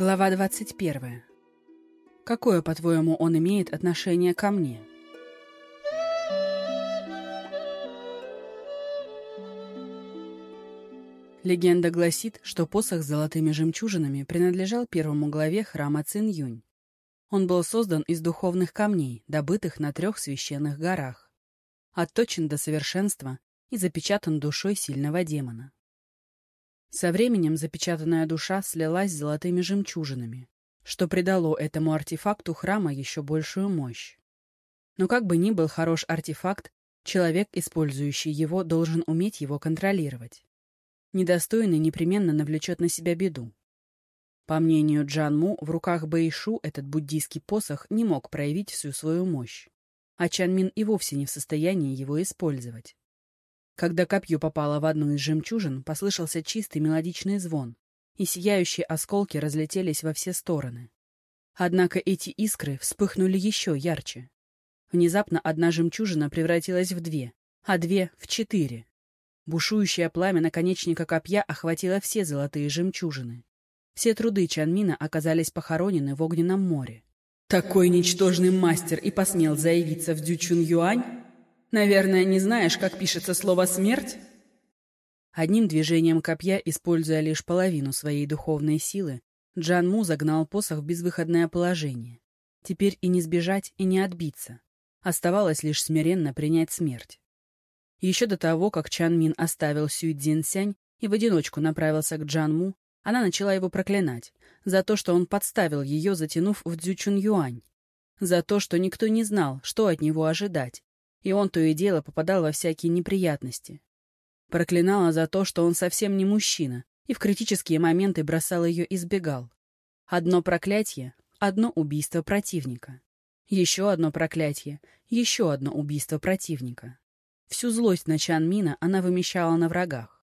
Глава 21. Какое, по-твоему, он имеет отношение ко мне? Легенда гласит, что посох с золотыми жемчужинами принадлежал первому главе храма Цинь-Юнь. Он был создан из духовных камней, добытых на трех священных горах. Отточен до совершенства и запечатан душой сильного демона. Со временем запечатанная душа слилась с золотыми жемчужинами, что придало этому артефакту храма еще большую мощь. Но как бы ни был хорош артефакт, человек, использующий его, должен уметь его контролировать. Недостойный непременно навлечет на себя беду. По мнению Джан Му, в руках Бэйшу этот буддийский посох не мог проявить всю свою мощь, а Чан Мин и вовсе не в состоянии его использовать. Когда копье попало в одну из жемчужин, послышался чистый мелодичный звон, и сияющие осколки разлетелись во все стороны. Однако эти искры вспыхнули еще ярче. Внезапно одна жемчужина превратилась в две, а две — в четыре. Бушующее пламя наконечника копья охватило все золотые жемчужины. Все труды Чанмина оказались похоронены в огненном море. «Такой ничтожный мастер и посмел заявиться в Дючун-Юань?» Наверное, не знаешь, как пишется слово «смерть»?» Одним движением копья, используя лишь половину своей духовной силы, Джан Му загнал посох в безвыходное положение. Теперь и не сбежать, и не отбиться. Оставалось лишь смиренно принять смерть. Еще до того, как Чан Мин оставил Сюй Цзиньсянь и в одиночку направился к Джан Му, она начала его проклинать за то, что он подставил ее, затянув в Дзючун Юань, за то, что никто не знал, что от него ожидать, и он то и дело попадал во всякие неприятности. Проклинала за то, что он совсем не мужчина, и в критические моменты бросал ее и сбегал. Одно проклятие — одно убийство противника. Еще одно проклятие — еще одно убийство противника. Всю злость на Чан Мина она вымещала на врагах.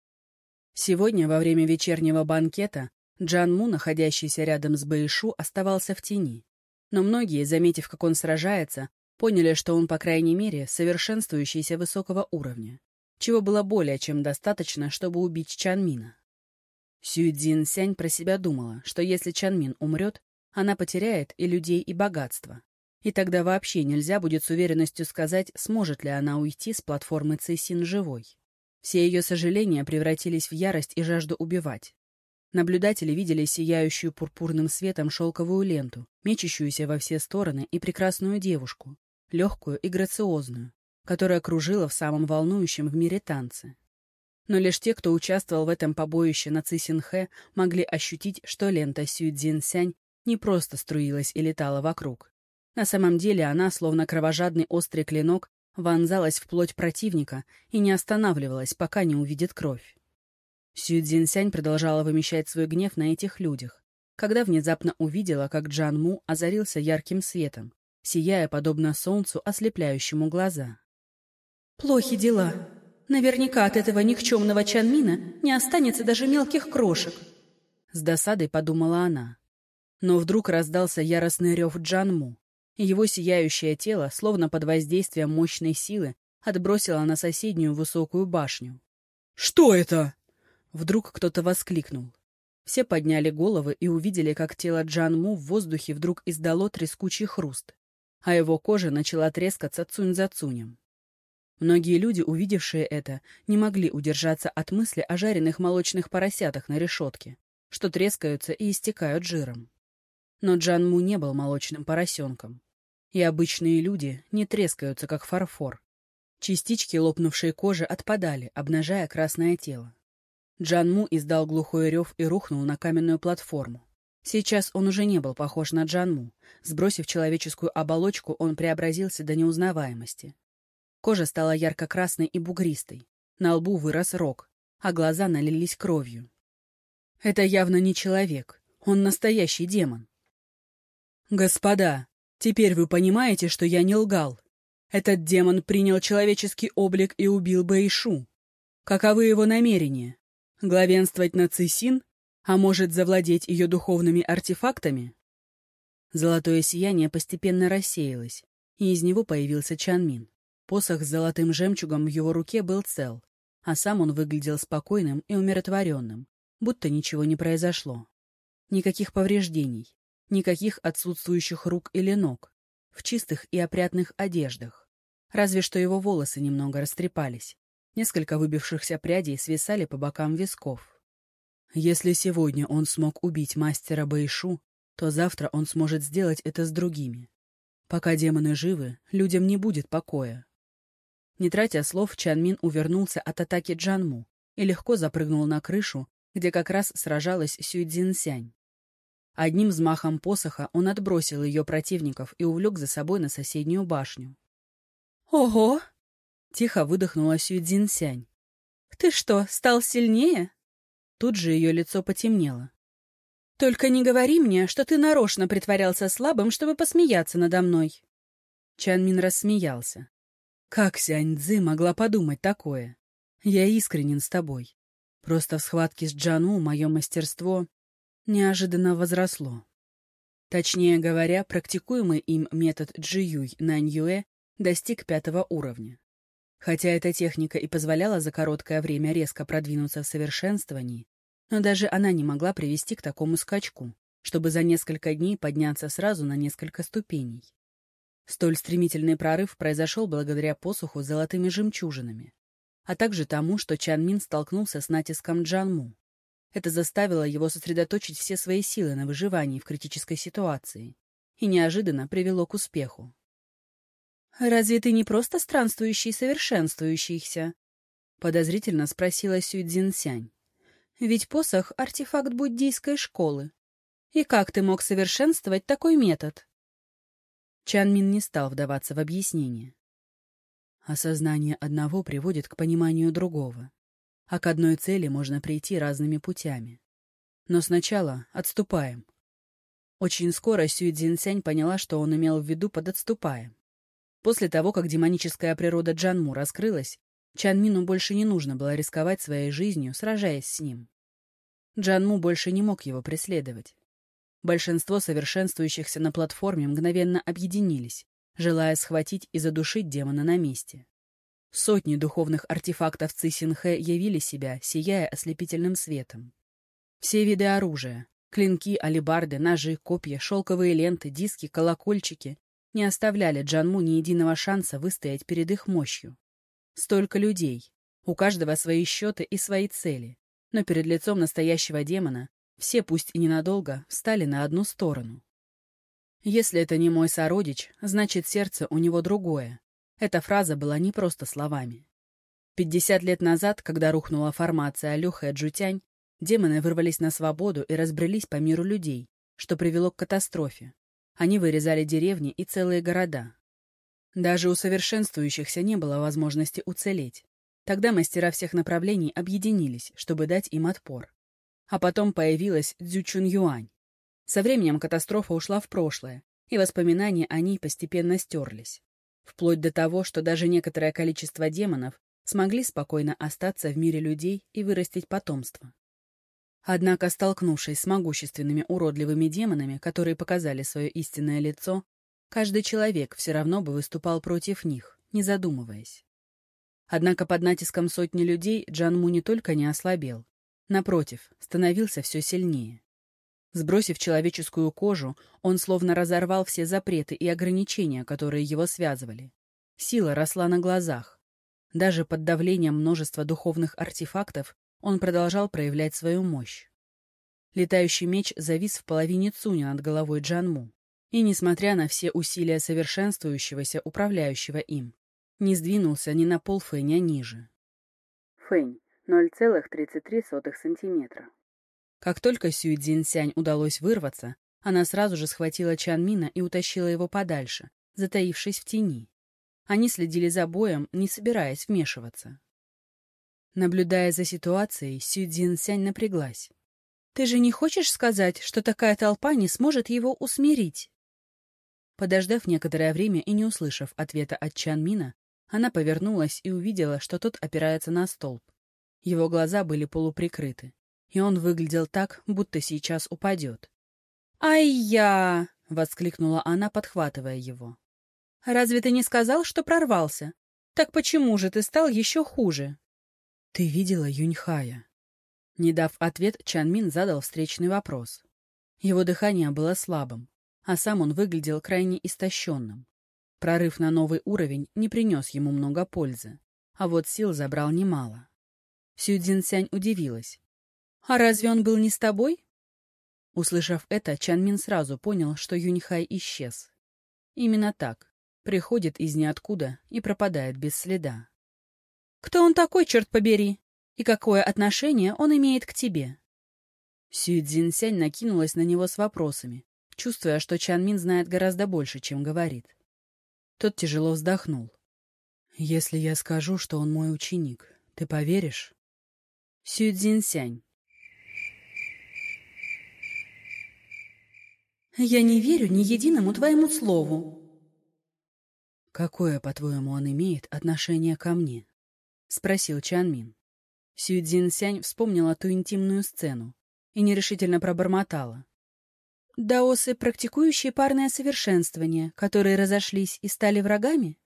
Сегодня, во время вечернего банкета, Джан Му, находящийся рядом с Бэйшу, оставался в тени. Но многие, заметив, как он сражается, Поняли, что он, по крайней мере, совершенствующийся высокого уровня, чего было более чем достаточно, чтобы убить Чанмина. Сюйдзин Сянь про себя думала, что если Чанмин умрет, она потеряет и людей, и богатство. И тогда вообще нельзя будет с уверенностью сказать, сможет ли она уйти с платформы Цейсин живой. Все ее сожаления превратились в ярость и жажду убивать. Наблюдатели видели сияющую пурпурным светом шелковую ленту, мечущуюся во все стороны, и прекрасную девушку, легкую и грациозную, которая кружила в самом волнующем в мире танце. Но лишь те, кто участвовал в этом побоище на Цисинхэ, могли ощутить, что лента Сюйцзинсянь не просто струилась и летала вокруг. На самом деле она, словно кровожадный острый клинок, вонзалась в плоть противника и не останавливалась, пока не увидит кровь. Сюйцзинсянь продолжала вымещать свой гнев на этих людях, когда внезапно увидела, как Джан Му озарился ярким светом, сияя подобно солнцу, ослепляющему глаза. «Плохи дела. Наверняка от этого никчемного Чанмина не останется даже мелких крошек», — с досадой подумала она. Но вдруг раздался яростный рев Джанму, его сияющее тело, словно под воздействием мощной силы, отбросило на соседнюю высокую башню. «Что это?» Вдруг кто-то воскликнул. Все подняли головы и увидели, как тело Джанму в воздухе вдруг издало трескучий хруст а его кожа начала трескаться цунь за цунем. Многие люди, увидевшие это, не могли удержаться от мысли о жареных молочных поросятах на решетке, что трескаются и истекают жиром. Но Джан Му не был молочным поросенком. И обычные люди не трескаются, как фарфор. Частички лопнувшей кожи отпадали, обнажая красное тело. Джан Му издал глухой рев и рухнул на каменную платформу. Сейчас он уже не был похож на Джанму. Сбросив человеческую оболочку, он преобразился до неузнаваемости. Кожа стала ярко-красной и бугристой. На лбу вырос рог, а глаза налились кровью. Это явно не человек. Он настоящий демон. «Господа, теперь вы понимаете, что я не лгал. Этот демон принял человеческий облик и убил Бэйшу. Каковы его намерения? Главенствовать на Цисин а может, завладеть ее духовными артефактами? Золотое сияние постепенно рассеялось, и из него появился Чанмин. Посох с золотым жемчугом в его руке был цел, а сам он выглядел спокойным и умиротворенным, будто ничего не произошло. Никаких повреждений, никаких отсутствующих рук или ног, в чистых и опрятных одеждах. Разве что его волосы немного растрепались. Несколько выбившихся прядей свисали по бокам висков. Если сегодня он смог убить мастера Бэйшу, то завтра он сможет сделать это с другими. Пока демоны живы, людям не будет покоя. Не тратя слов, Чанмин увернулся от атаки Джанму и легко запрыгнул на крышу, где как раз сражалась Сюйцзинсянь. Одним взмахом посоха он отбросил ее противников и увлек за собой на соседнюю башню. «Ого!» — тихо выдохнула Сюйцзинсянь. «Ты что, стал сильнее?» Тут же ее лицо потемнело. «Только не говори мне, что ты нарочно притворялся слабым, чтобы посмеяться надо мной». Чанмин рассмеялся. «Как Сянь Цзы могла подумать такое? Я искренен с тобой. Просто в схватке с Джану мое мастерство неожиданно возросло. Точнее говоря, практикуемый им метод Джиюй Наньюэ достиг пятого уровня. Хотя эта техника и позволяла за короткое время резко продвинуться в совершенствовании, но даже она не могла привести к такому скачку, чтобы за несколько дней подняться сразу на несколько ступеней. Столь стремительный прорыв произошел благодаря посуху с золотыми жемчужинами, а также тому, что Чан Мин столкнулся с натиском Джанму. Это заставило его сосредоточить все свои силы на выживании в критической ситуации и неожиданно привело к успеху. «Разве ты не просто странствующий совершенствующийся?» — подозрительно спросила Сюй Цзинсянь. Ведь посох — артефакт буддийской школы. И как ты мог совершенствовать такой метод? Чан Мин не стал вдаваться в объяснение. Осознание одного приводит к пониманию другого, а к одной цели можно прийти разными путями. Но сначала отступаем. Очень скоро Сюй Цзиньсянь поняла, что он имел в виду под «отступаем». После того, как демоническая природа Джанму раскрылась, Чан Мину больше не нужно было рисковать своей жизнью, сражаясь с ним. Джан Му больше не мог его преследовать. Большинство совершенствующихся на платформе мгновенно объединились, желая схватить и задушить демона на месте. Сотни духовных артефактов Цисинхэ явили себя, сияя ослепительным светом. Все виды оружия — клинки, алебарды, ножи, копья, шелковые ленты, диски, колокольчики — не оставляли Джанму ни единого шанса выстоять перед их мощью. Столько людей. У каждого свои счеты и свои цели. Но перед лицом настоящего демона все, пусть и ненадолго, встали на одну сторону. Если это не мой сородич, значит сердце у него другое. Эта фраза была не просто словами. Пятьдесят лет назад, когда рухнула формация Алёха и Джутянь, демоны вырвались на свободу и разбрелись по миру людей, что привело к катастрофе. Они вырезали деревни и целые города, даже у совершенствующихся не было возможности уцелеть. Тогда мастера всех направлений объединились, чтобы дать им отпор. А потом появилась Цзючун Юань. Со временем катастрофа ушла в прошлое, и воспоминания о ней постепенно стерлись. Вплоть до того, что даже некоторое количество демонов смогли спокойно остаться в мире людей и вырастить потомство. Однако, столкнувшись с могущественными уродливыми демонами, которые показали свое истинное лицо, Каждый человек все равно бы выступал против них, не задумываясь. Однако под натиском сотни людей Джанму не только не ослабел, напротив, становился все сильнее. Сбросив человеческую кожу, он словно разорвал все запреты и ограничения, которые его связывали. Сила росла на глазах. Даже под давлением множества духовных артефактов он продолжал проявлять свою мощь. Летающий меч завис в половине цуня над головой Джанму и, несмотря на все усилия совершенствующегося, управляющего им, не сдвинулся ни на пол фэня ниже. Фэнь — 0,33 сантиметра. Как только Сюй Цзиньсянь удалось вырваться, она сразу же схватила Чан Мина и утащила его подальше, затаившись в тени. Они следили за боем, не собираясь вмешиваться. Наблюдая за ситуацией, Сюй Цзиньсянь напряглась. «Ты же не хочешь сказать, что такая толпа не сможет его усмирить?» Подождав некоторое время и не услышав ответа от Чан Мина, она повернулась и увидела, что тот опирается на столб. Его глаза были полуприкрыты, и он выглядел так, будто сейчас упадет. «Ай-я!» — воскликнула она, подхватывая его. «Разве ты не сказал, что прорвался? Так почему же ты стал еще хуже?» «Ты видела Юньхая?» Не дав ответ, Чан Мин задал встречный вопрос. Его дыхание было слабым, а сам он выглядел крайне истощенным. Прорыв на новый уровень не принес ему много пользы, а вот сил забрал немало. Сю Цзиньсянь удивилась. «А разве он был не с тобой?» Услышав это, Чан Мин сразу понял, что Юньхай исчез. Именно так. Приходит из ниоткуда и пропадает без следа. «Кто он такой, черт побери? И какое отношение он имеет к тебе?» Сюй Цзиньсянь накинулась на него с вопросами, чувствуя, что Чан Мин знает гораздо больше, чем говорит. Тот тяжело вздохнул. «Если я скажу, что он мой ученик, ты поверишь?» Сюй Цзиньсянь. «Я не верю ни единому твоему слову». «Какое, по-твоему, он имеет отношение ко мне?» — спросил Чан Мин. Сюй Цзиньсянь вспомнила ту интимную сцену и нерешительно пробормотала. Даосы, практикующие парное совершенствование, которые разошлись и стали врагами?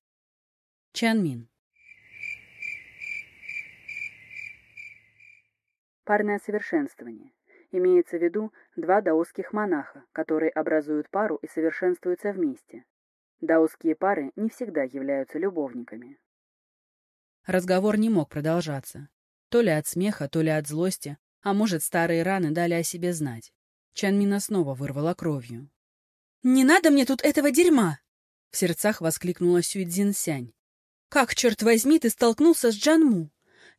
Чанмин. Парное совершенствование. Имеется в виду два даосских монаха, которые образуют пару и совершенствуются вместе. Даосские пары не всегда являются любовниками. Разговор не мог продолжаться. То ли от смеха, то ли от злости, а может, старые раны дали о себе знать. Чанмина снова вырвала кровью. «Не надо мне тут этого дерьма!» В сердцах воскликнула Сюйцзин Сянь. «Как, черт возьми, ты столкнулся с Джанму?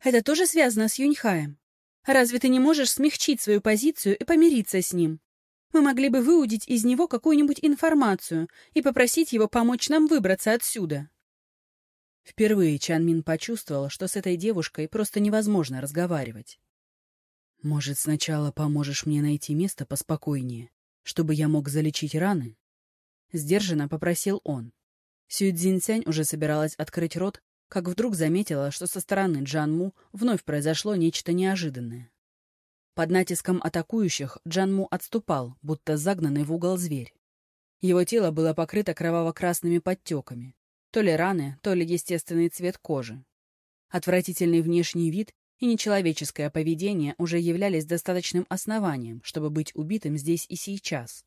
Это тоже связано с Юньхаем? Разве ты не можешь смягчить свою позицию и помириться с ним? Мы могли бы выудить из него какую-нибудь информацию и попросить его помочь нам выбраться отсюда». Впервые Чан Мин почувствовал, что с этой девушкой просто невозможно разговаривать. «Может, сначала поможешь мне найти место поспокойнее, чтобы я мог залечить раны?» Сдержанно попросил он. Сюй Цзиньцянь уже собиралась открыть рот, как вдруг заметила, что со стороны Джанму вновь произошло нечто неожиданное. Под натиском атакующих Джанму отступал, будто загнанный в угол зверь. Его тело было покрыто кроваво-красными подтеками. То ли раны, то ли естественный цвет кожи. Отвратительный внешний вид и нечеловеческое поведение уже являлись достаточным основанием, чтобы быть убитым здесь и сейчас.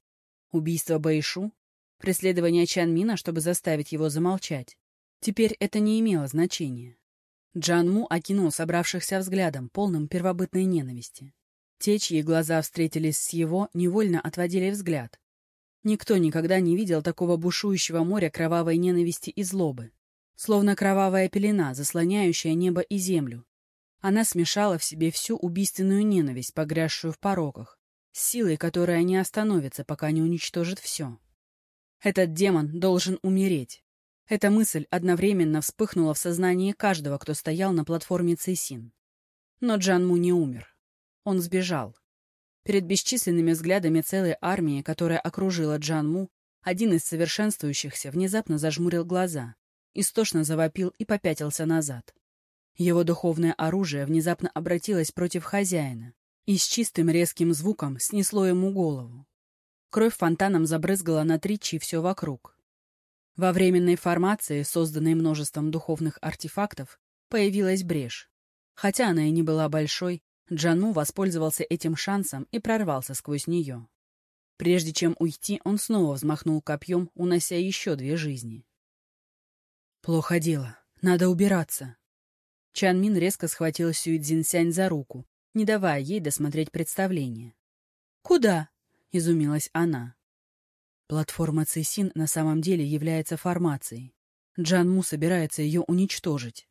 Убийство Бэйшу, преследование Чанмина, чтобы заставить его замолчать. Теперь это не имело значения. Джан Му окинул собравшихся взглядом, полным первобытной ненависти. Те, чьи глаза встретились с его, невольно отводили взгляд. Никто никогда не видел такого бушующего моря кровавой ненависти и злобы. Словно кровавая пелена, заслоняющая небо и землю, она смешала в себе всю убийственную ненависть, погрязшую в пороках, с силой, которая не остановится, пока не уничтожит все. Этот демон должен умереть. Эта мысль одновременно вспыхнула в сознании каждого, кто стоял на платформе Цейсин. Но Джанму не умер. Он сбежал. Перед бесчисленными взглядами целой армии, которая окружила Джанму, один из совершенствующихся внезапно зажмурил глаза, истошно завопил и попятился назад. Его духовное оружие внезапно обратилось против хозяина и с чистым резким звуком снесло ему голову. Кровь фонтаном забрызгала на тричи все вокруг. Во временной формации, созданной множеством духовных артефактов, появилась брешь. Хотя она и не была большой, Джану воспользовался этим шансом и прорвался сквозь нее. Прежде чем уйти, он снова взмахнул копьем, унося еще две жизни. «Плохо дело. Надо убираться», Чан Мин резко схватил Сюй Цзиньсянь за руку, не давая ей досмотреть представление. «Куда?» — изумилась она. Платформа Цисин на самом деле является формацией. Джан Му собирается ее уничтожить.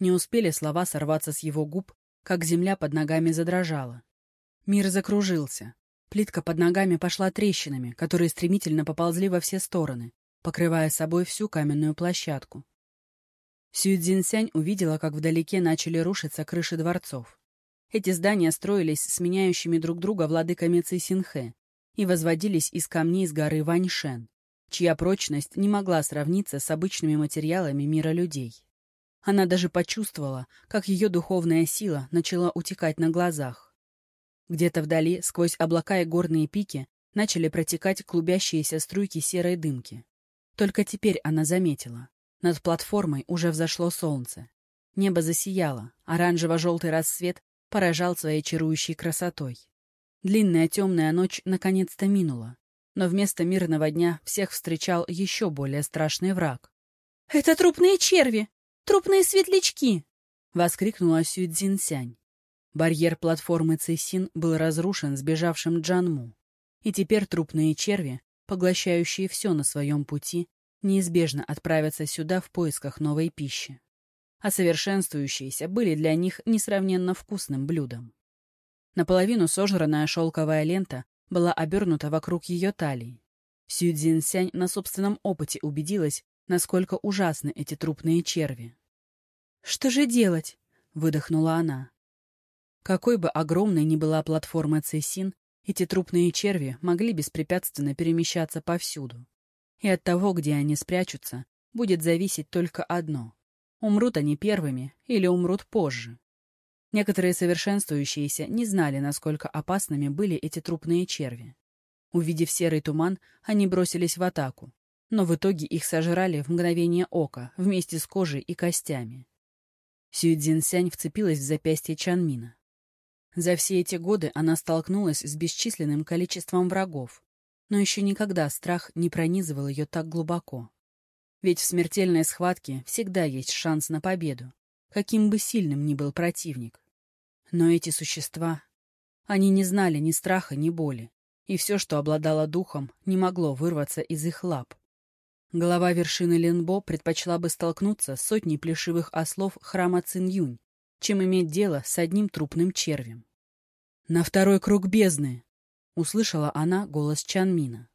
Не успели слова сорваться с его губ, как земля под ногами задрожала. Мир закружился. Плитка под ногами пошла трещинами, которые стремительно поползли во все стороны, покрывая собой всю каменную площадку. Сюйцзинсянь увидела, как вдалеке начали рушиться крыши дворцов. Эти здания строились сменяющими друг друга владыками Цисинхэ и возводились из камней с горы Ваньшен, чья прочность не могла сравниться с обычными материалами мира людей. Она даже почувствовала, как ее духовная сила начала утекать на глазах. Где-то вдали, сквозь облака и горные пики, начали протекать клубящиеся струйки серой дымки. Только теперь она заметила. Над платформой уже взошло солнце. Небо засияло, оранжево-желтый рассвет поражал своей чарующей красотой. Длинная темная ночь наконец-то минула, но вместо мирного дня всех встречал еще более страшный враг. «Это трупные черви! Трупные светлячки!» — воскликнула Сюдзинсянь. Барьер платформы Цисин был разрушен сбежавшим Джанму, и теперь трупные черви, поглощающие все на своем пути, неизбежно отправятся сюда в поисках новой пищи. А совершенствующиеся были для них несравненно вкусным блюдом. Наполовину сожранная шелковая лента была обернута вокруг ее талии. Сю Цзиньсянь на собственном опыте убедилась, насколько ужасны эти трупные черви. «Что же делать?» — выдохнула она. Какой бы огромной ни была платформа Цесин, эти трупные черви могли беспрепятственно перемещаться повсюду. И от того, где они спрячутся, будет зависеть только одно — умрут они первыми или умрут позже. Некоторые совершенствующиеся не знали, насколько опасными были эти трупные черви. Увидев серый туман, они бросились в атаку, но в итоге их сожрали в мгновение ока вместе с кожей и костями. Сюэцзинсянь вцепилась в запястье Чанмина. За все эти годы она столкнулась с бесчисленным количеством врагов, но еще никогда страх не пронизывал ее так глубоко. Ведь в смертельной схватке всегда есть шанс на победу, каким бы сильным ни был противник. Но эти существа... Они не знали ни страха, ни боли, и все, что обладало духом, не могло вырваться из их лап. Голова вершины Ленбо предпочла бы столкнуться с сотней плешивых ослов храма Цинюнь, чем иметь дело с одним трупным червем. «На второй круг бездны!» — услышала она голос Чанмина.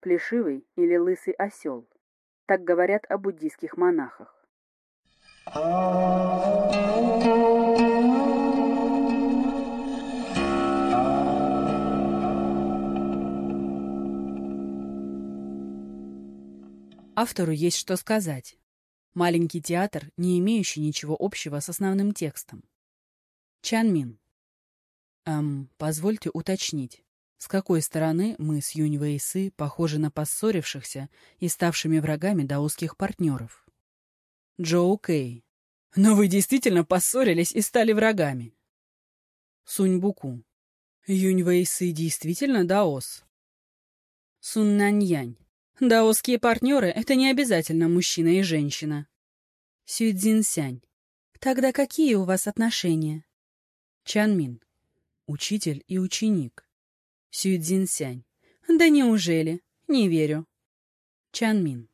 Плешивый или лысый осел. Так говорят о буддийских монахах. Автору есть что сказать. Маленький театр, не имеющий ничего общего с основным текстом. Чанмин. Эм, позвольте уточнить, с какой стороны мы с Юнь Вэйсы похожи на поссорившихся и ставшими врагами даосских партнеров? Джоу Кэй. Но вы действительно поссорились и стали врагами. Сунь Буку. Юнь Вэйсы действительно даос. Сун Наньянь. Даосские партнеры — это не обязательно мужчина и женщина. Сюйцзин Сянь. Тогда какие у вас отношения? Чанмин. Учитель и ученик. Сюйцзин Сянь. Да неужели? Не верю. Чанмин.